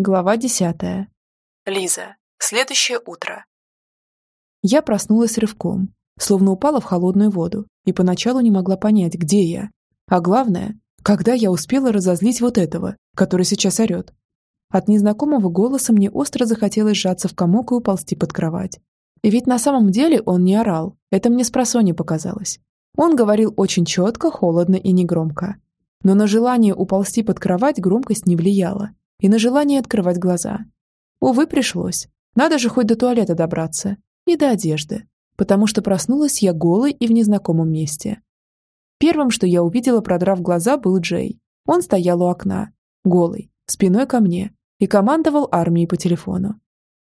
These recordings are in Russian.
Глава десятая. Лиза. Следующее утро. Я проснулась рывком, словно упала в холодную воду, и поначалу не могла понять, где я. А главное, когда я успела разозлить вот этого, который сейчас орет. От незнакомого голоса мне остро захотелось сжаться в комок и уползти под кровать. И ведь на самом деле он не орал, это мне с просони показалось. Он говорил очень четко, холодно и негромко. Но на желание уползти под кровать громкость не влияла, и на желание открывать глаза. Увы, пришлось. Надо же хоть до туалета добраться. И до одежды. Потому что проснулась я голой и в незнакомом месте. Первым, что я увидела, продрав глаза, был Джей. Он стоял у окна, голый, спиной ко мне, и командовал армией по телефону.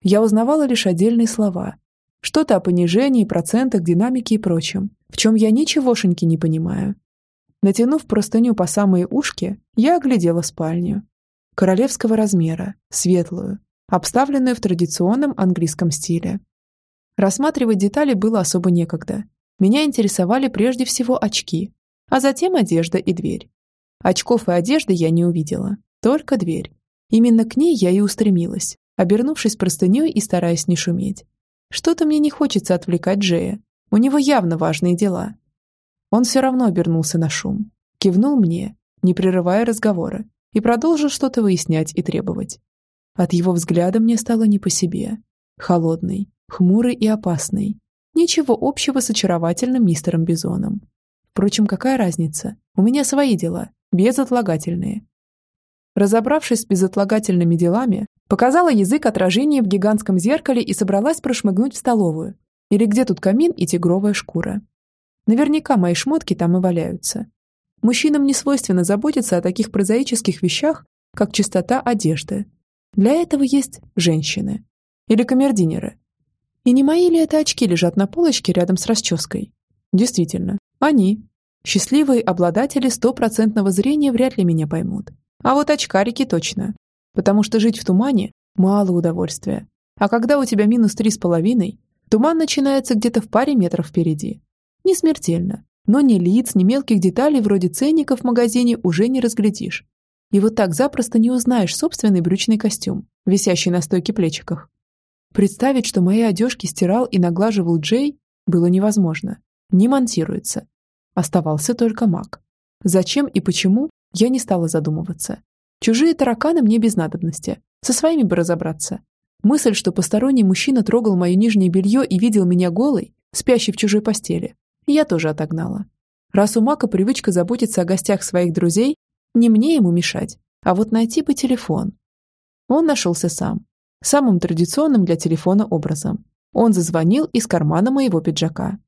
Я узнавала лишь отдельные слова. Что-то о понижении, процентах, динамике и прочем, в чем я ничегошеньки не понимаю. Натянув простыню по самые ушки, я оглядела спальню королевского размера, светлую, обставленную в традиционном английском стиле. Рассматривать детали было особо некогда. Меня интересовали прежде всего очки, а затем одежда и дверь. Очков и одежды я не увидела, только дверь. Именно к ней я и устремилась, обернувшись простыней и стараясь не шуметь. Что-то мне не хочется отвлекать Джея. У него явно важные дела. Он все равно обернулся на шум. Кивнул мне, не прерывая разговора, и продолжил что-то выяснять и требовать. От его взгляда мне стало не по себе. Холодный, хмурый и опасный. Ничего общего с очаровательным мистером Бизоном. Впрочем, какая разница? У меня свои дела, безотлагательные. Разобравшись с безотлагательными делами, показала язык отражения в гигантском зеркале и собралась прошмыгнуть в столовую. Или где тут камин и тигровая шкура. Наверняка мои шмотки там и валяются. Мужчинам не свойственно заботиться о таких прозаических вещах, как чистота одежды. Для этого есть женщины. Или камердинеры. И не мои ли это очки лежат на полочке рядом с расческой? Действительно, они. Счастливые обладатели стопроцентного зрения вряд ли меня поймут. А вот очкарики точно. Потому что жить в тумане – мало удовольствия. А когда у тебя минус три с половиной, туман начинается где-то в паре метров впереди. Не смертельно, но ни лиц, ни мелких деталей вроде ценников в магазине уже не разглядишь. И вот так запросто не узнаешь собственный брючный костюм, висящий на стойке плечиках. Представить, что мои одежки стирал и наглаживал Джей, было невозможно. Не монтируется. Оставался только маг. Зачем и почему, я не стала задумываться. Чужие тараканы мне без надобности. Со своими бы разобраться. Мысль, что посторонний мужчина трогал мое нижнее белье и видел меня голой, спящей в чужой постели, я тоже отогнала. Раз у Мака привычка заботиться о гостях своих друзей, не мне ему мешать, а вот найти бы телефон. Он нашелся сам, самым традиционным для телефона образом. Он зазвонил из кармана моего пиджака.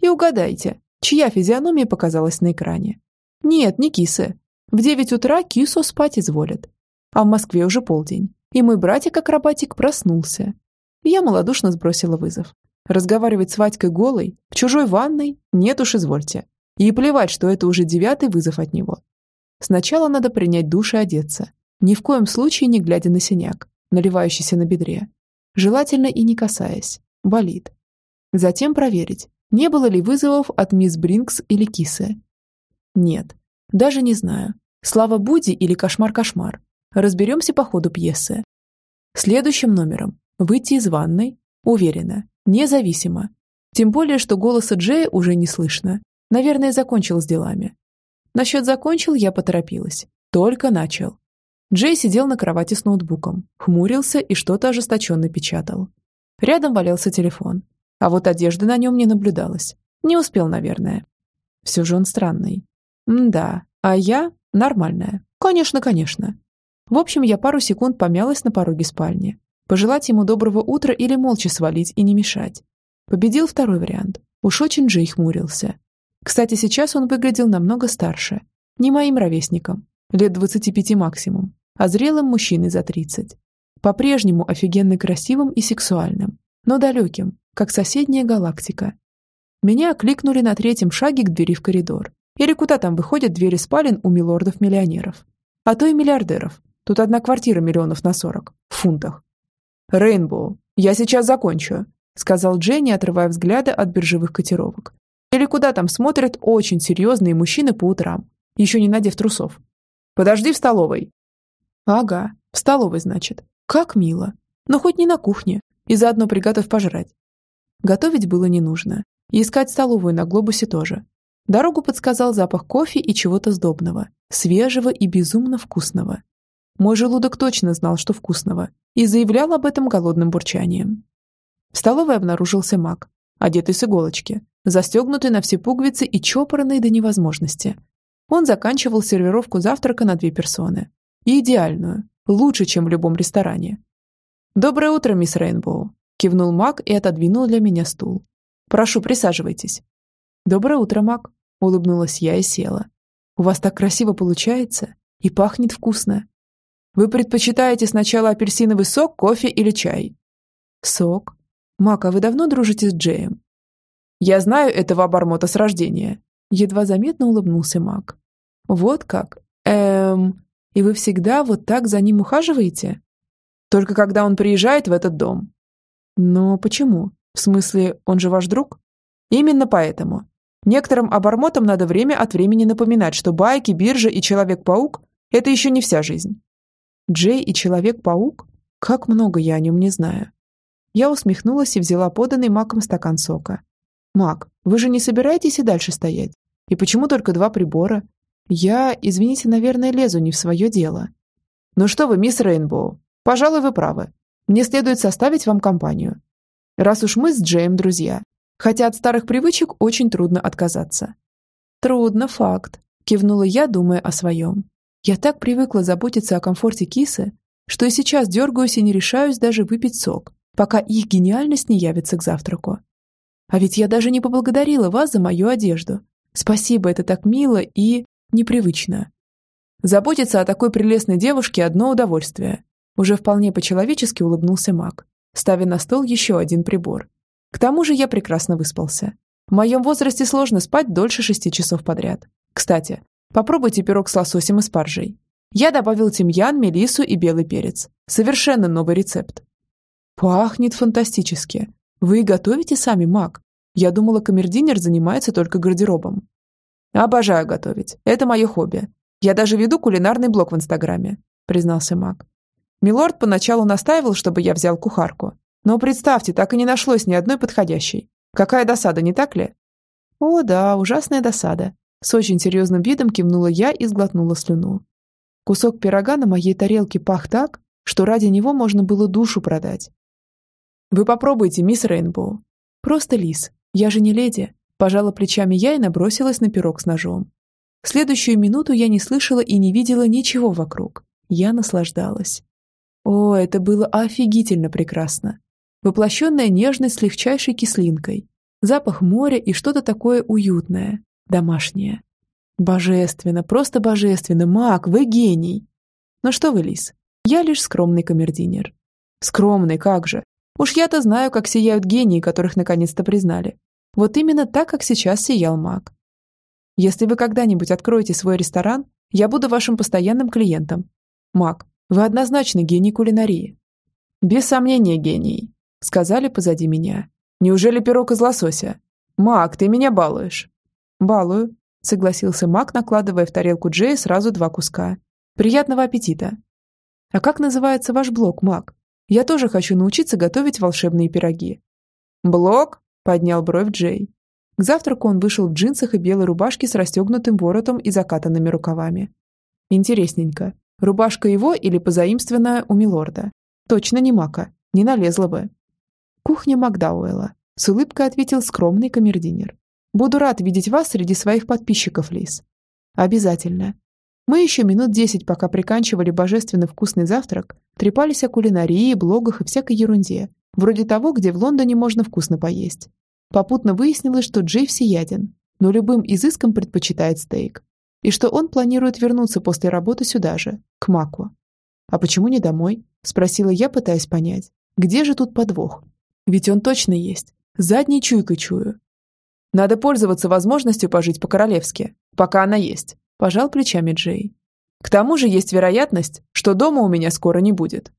И угадайте, чья физиономия показалась на экране. Нет, не кисы. В девять утра кису спать изволят. А в Москве уже полдень, и мой братик-акробатик проснулся. Я малодушно сбросила вызов. Разговаривать с Вадькой голой, в чужой ванной, нет уж извольте. И плевать, что это уже девятый вызов от него. Сначала надо принять душ и одеться. Ни в коем случае не глядя на синяк, наливающийся на бедре. Желательно и не касаясь. Болит. Затем проверить, не было ли вызовов от мисс Бринкс или Кисы. Нет. Даже не знаю. Слава Буди или Кошмар-кошмар. Разберемся по ходу пьесы. Следующим номером. Выйти из ванной. Уверена, Независимо. Тем более, что голоса Джея уже не слышно. Наверное, закончил с делами. Насчет закончил я поторопилась. Только начал. Джей сидел на кровати с ноутбуком, хмурился и что-то ожесточенно печатал. Рядом валялся телефон. А вот одежды на нем не наблюдалось. Не успел, наверное. Все же он странный. М да, а я нормальная. Конечно, конечно. В общем, я пару секунд помялась на пороге спальни, Пожелать ему доброго утра или молча свалить и не мешать. Победил второй вариант. Уж очень Джей хмурился. Кстати, сейчас он выглядел намного старше. Не моим ровесником, лет 25 максимум, а зрелым мужчиной за 30. По-прежнему офигенно красивым и сексуальным, но далеким, как соседняя галактика. Меня окликнули на третьем шаге к двери в коридор. Или куда там выходят двери спален у милордов-миллионеров. А то и миллиардеров. Тут одна квартира миллионов на 40. В фунтах. «Рейнбоу, я сейчас закончу», сказал Дженни, отрывая взгляды от биржевых котировок. «Или куда там смотрят очень серьезные мужчины по утрам, еще не надев трусов. Подожди в столовой». «Ага, в столовой, значит. Как мило. Но хоть не на кухне. И заодно приготовь пожрать. Готовить было не нужно. И искать столовую на глобусе тоже. Дорогу подсказал запах кофе и чего-то сдобного, свежего и безумно вкусного. Мой желудок точно знал, что вкусного, и заявлял об этом голодным бурчанием. В столовой обнаружился маг, одетый с иголочки, застегнутый на все пуговицы и чопорный до невозможности. Он заканчивал сервировку завтрака на две персоны. И идеальную, лучше, чем в любом ресторане. «Доброе утро, мисс Рейнбоу», – кивнул маг и отодвинул для меня стул. «Прошу, присаживайтесь». «Доброе утро, маг», – улыбнулась я и села. «У вас так красиво получается и пахнет вкусно. Вы предпочитаете сначала апельсиновый сок, кофе или чай?» «Сок. Мак, а вы давно дружите с Джеем?» «Я знаю этого обормота с рождения», – едва заметно улыбнулся Мак. «Вот как? Эм... И вы всегда вот так за ним ухаживаете?» «Только когда он приезжает в этот дом». «Но почему? В смысле, он же ваш друг?» «Именно поэтому. Некоторым обормотам надо время от времени напоминать, что байки, биржа и Человек-паук – это еще не вся жизнь. Джей и Человек-паук? Как много я о нем не знаю. Я усмехнулась и взяла поданный Маком стакан сока. «Мак, вы же не собираетесь и дальше стоять? И почему только два прибора? Я, извините, наверное, лезу не в свое дело». «Ну что вы, мисс Рейнбоу, пожалуй, вы правы. Мне следует составить вам компанию. Раз уж мы с Джеем друзья, хотя от старых привычек очень трудно отказаться». «Трудно, факт», – кивнула я, думая о своем. Я так привыкла заботиться о комфорте кисы, что и сейчас дергаюсь и не решаюсь даже выпить сок, пока их гениальность не явится к завтраку. А ведь я даже не поблагодарила вас за мою одежду. Спасибо, это так мило и непривычно. Заботиться о такой прелестной девушке – одно удовольствие. Уже вполне по-человечески улыбнулся маг, ставя на стол еще один прибор. К тому же я прекрасно выспался. В моем возрасте сложно спать дольше шести часов подряд. Кстати, Попробуйте пирог с лососем и спаржей. Я добавил тимьян, мелису и белый перец. Совершенно новый рецепт. Пахнет фантастически. Вы готовите сами, маг? Я думала, камердинер занимается только гардеробом. Обожаю готовить. Это мое хобби. Я даже веду кулинарный блог в Инстаграме, признался маг. Милорд поначалу настаивал, чтобы я взял кухарку. Но представьте, так и не нашлось ни одной подходящей. Какая досада, не так ли? О, да, ужасная досада. С очень серьезным видом кивнула я и сглотнула слюну. Кусок пирога на моей тарелке пах так, что ради него можно было душу продать. «Вы попробуйте, мисс Рейнбоу». «Просто лис. Я же не леди». Пожала плечами я и набросилась на пирог с ножом. В следующую минуту я не слышала и не видела ничего вокруг. Я наслаждалась. О, это было офигительно прекрасно. Воплощенная нежность с легчайшей кислинкой. Запах моря и что-то такое уютное, домашнее. Божественно, просто божественно, маг, вы гений. Но что вы, Лис, я лишь скромный камердинер. Скромный, как же. Уж я-то знаю, как сияют гении, которых наконец-то признали. Вот именно так, как сейчас сиял маг. Если вы когда-нибудь откроете свой ресторан, я буду вашим постоянным клиентом. Маг, вы однозначно гений кулинарии. Без сомнения гений, сказали позади меня. Неужели пирог из лосося? Маг, ты меня балуешь. «Балую», — согласился Мак, накладывая в тарелку Джея сразу два куска. «Приятного аппетита!» «А как называется ваш блог, Мак? Я тоже хочу научиться готовить волшебные пироги». «Блог?» — поднял бровь Джей. К завтраку он вышел в джинсах и белой рубашке с расстегнутым воротом и закатанными рукавами. Интересненько, рубашка его или позаимствованная у милорда? Точно не Мака, не налезла бы. Кухня Макдауэлла. С улыбкой ответил скромный камердинер. Буду рад видеть вас среди своих подписчиков, Лис. Обязательно. Мы еще минут десять, пока приканчивали божественно вкусный завтрак, трепались о кулинарии, блогах и всякой ерунде, вроде того, где в Лондоне можно вкусно поесть. Попутно выяснилось, что Джей всеяден, но любым изыском предпочитает стейк, и что он планирует вернуться после работы сюда же, к Маку. «А почему не домой?» – спросила я, пытаясь понять. «Где же тут подвох? Ведь он точно есть. Задней чуйкой чую. Надо пользоваться возможностью пожить по-королевски, пока она есть», – пожал плечами Джей. «К тому же есть вероятность, что дома у меня скоро не будет».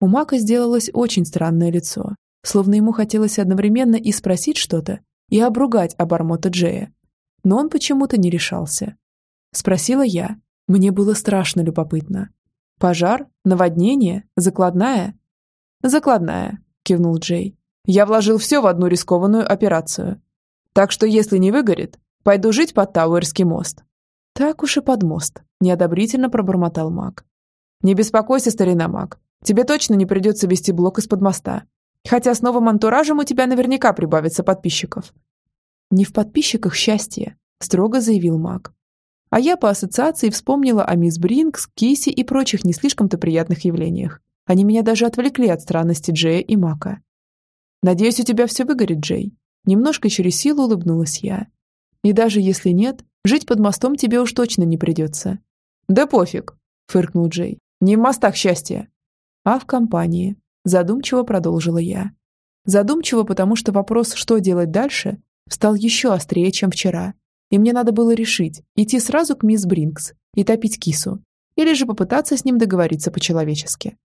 У Мака сделалось очень странное лицо, словно ему хотелось одновременно и спросить что-то, и обругать обормота Джея. Но он почему-то не решался. Спросила я. Мне было страшно любопытно. Пожар? Наводнение? Закладная? Закладная, кивнул Джей. Я вложил все в одну рискованную операцию. Так что если не выгорит, пойду жить под Тауэрский мост. Так уж и под мост, неодобрительно пробормотал маг. Не беспокойся, старина маг. Тебе точно не придется вести блок из-под моста. Хотя с новым антуражем у тебя наверняка прибавится подписчиков. Не в подписчиках счастье, строго заявил маг. А я по ассоциации вспомнила о мисс Бринкс, Киси и прочих не слишком-то приятных явлениях. Они меня даже отвлекли от странности Джея и Мака. «Надеюсь, у тебя все выгорит, Джей». Немножко через силу улыбнулась я. «И даже если нет, жить под мостом тебе уж точно не придется». «Да пофиг», — фыркнул Джей. «Не в мостах счастья». «А в компании», — задумчиво продолжила я. Задумчиво, потому что вопрос, что делать дальше, стал еще острее, чем вчера. И мне надо было решить, идти сразу к мисс Бринкс и топить кису, или же попытаться с ним договориться по-человечески.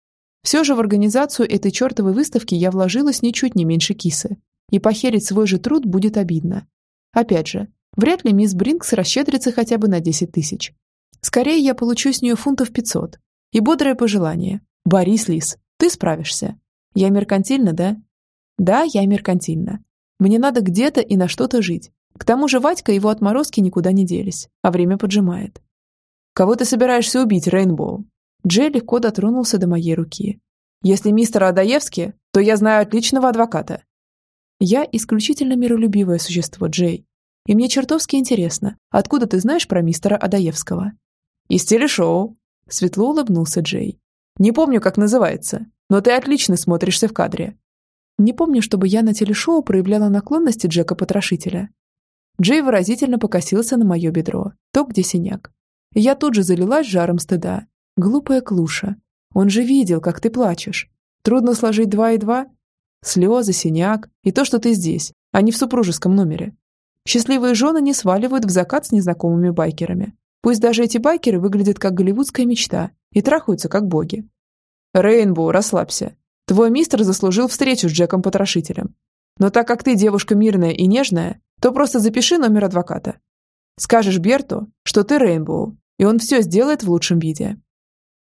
Все же в организацию этой чертовой выставки я вложилась ничуть не меньше кисы, и похерить свой же труд будет обидно. Опять же, вряд ли мисс Бринкс расщедрится хотя бы на 10 тысяч. Скорее я получу с нее фунтов 500. И бодрое пожелание. Борис Лис, ты справишься. Я меркантильна, да? Да, я меркантильна. Мне надо где-то и на что-то жить. К тому же Вадька и его отморозки никуда не делись, а время поджимает. «Кого ты собираешься убить, Рейнбоу?» Джей легко дотронулся до моей руки. «Если мистер Адаевский, то я знаю отличного адвоката». «Я исключительно миролюбивое существо, Джей. И мне чертовски интересно, откуда ты знаешь про мистера Адаевского?» «Из телешоу», — светло улыбнулся Джей. «Не помню, как называется, но ты отлично смотришься в кадре». Не помню, чтобы я на телешоу проявляла наклонности Джека-потрошителя. Джей выразительно покосился на мое бедро, то, где синяк. Я тут же залилась жаром стыда. Глупая клуша. Он же видел, как ты плачешь. Трудно сложить два и два? Слезы, синяк и то, что ты здесь, а не в супружеском номере. Счастливые жены не сваливают в закат с незнакомыми байкерами. Пусть даже эти байкеры выглядят как голливудская мечта и трахаются как боги. Рейнбоу, расслабься. Твой мистер заслужил встречу с Джеком-потрошителем. Но так как ты девушка мирная и нежная, то просто запиши номер адвоката. Скажешь Берту, что ты Рейнбоу, и он все сделает в лучшем виде.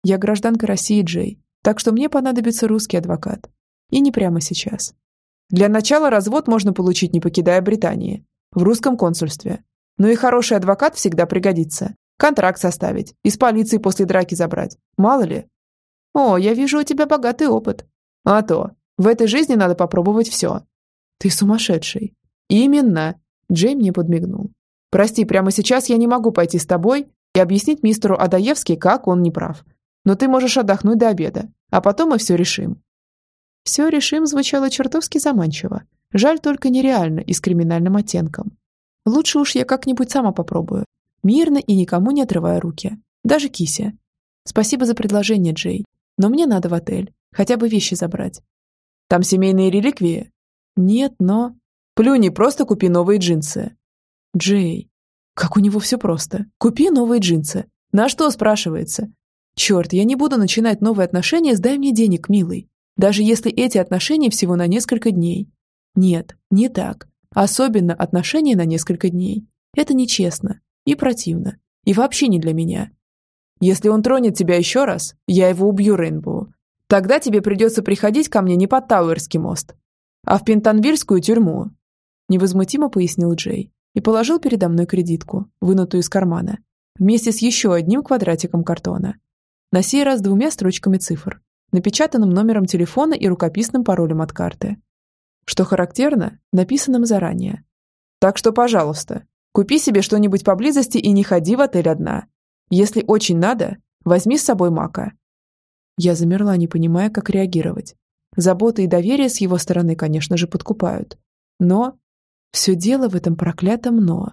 Я гражданка России, Джей, так что мне понадобится русский адвокат. И не прямо сейчас. Для начала развод можно получить, не покидая Британии, в русском консульстве. Но и хороший адвокат всегда пригодится. Контракт составить, из полиции после драки забрать. Мало ли. О, я вижу у тебя богатый опыт. А то, в этой жизни надо попробовать все. Ты сумасшедший. Именно. Джей мне подмигнул. Прости, прямо сейчас я не могу пойти с тобой и объяснить мистеру Адаевски, как он не прав. Но ты можешь отдохнуть до обеда, а потом мы все решим. Все решим звучало чертовски заманчиво. Жаль только нереально и с криминальным оттенком. Лучше уж я как-нибудь сама попробую. Мирно и никому не отрывая руки. Даже Кися. Спасибо за предложение, Джей. Но мне надо в отель. Хотя бы вещи забрать. Там семейные реликвии? Нет, но... Плюни, просто купи новые джинсы. Джей. Как у него все просто. Купи новые джинсы. На что, спрашивается? Черт, я не буду начинать новые отношения, сдай мне денег, милый. Даже если эти отношения всего на несколько дней. Нет, не так. Особенно отношения на несколько дней. Это нечестно. И противно. И вообще не для меня. Если он тронет тебя еще раз, я его убью, Рейнбоу. Тогда тебе придется приходить ко мне не под Тауэрский мост, а в Пентонвильскую тюрьму», невозмутимо пояснил Джей и положил передо мной кредитку, вынутую из кармана, вместе с еще одним квадратиком картона. На сей раз двумя строчками цифр, напечатанным номером телефона и рукописным паролем от карты. Что характерно, написанным заранее. «Так что, пожалуйста, купи себе что-нибудь поблизости и не ходи в отель одна. Если очень надо, возьми с собой мака. Я замерла, не понимая, как реагировать. Забота и доверие с его стороны, конечно же, подкупают. Но все дело в этом проклятом «но».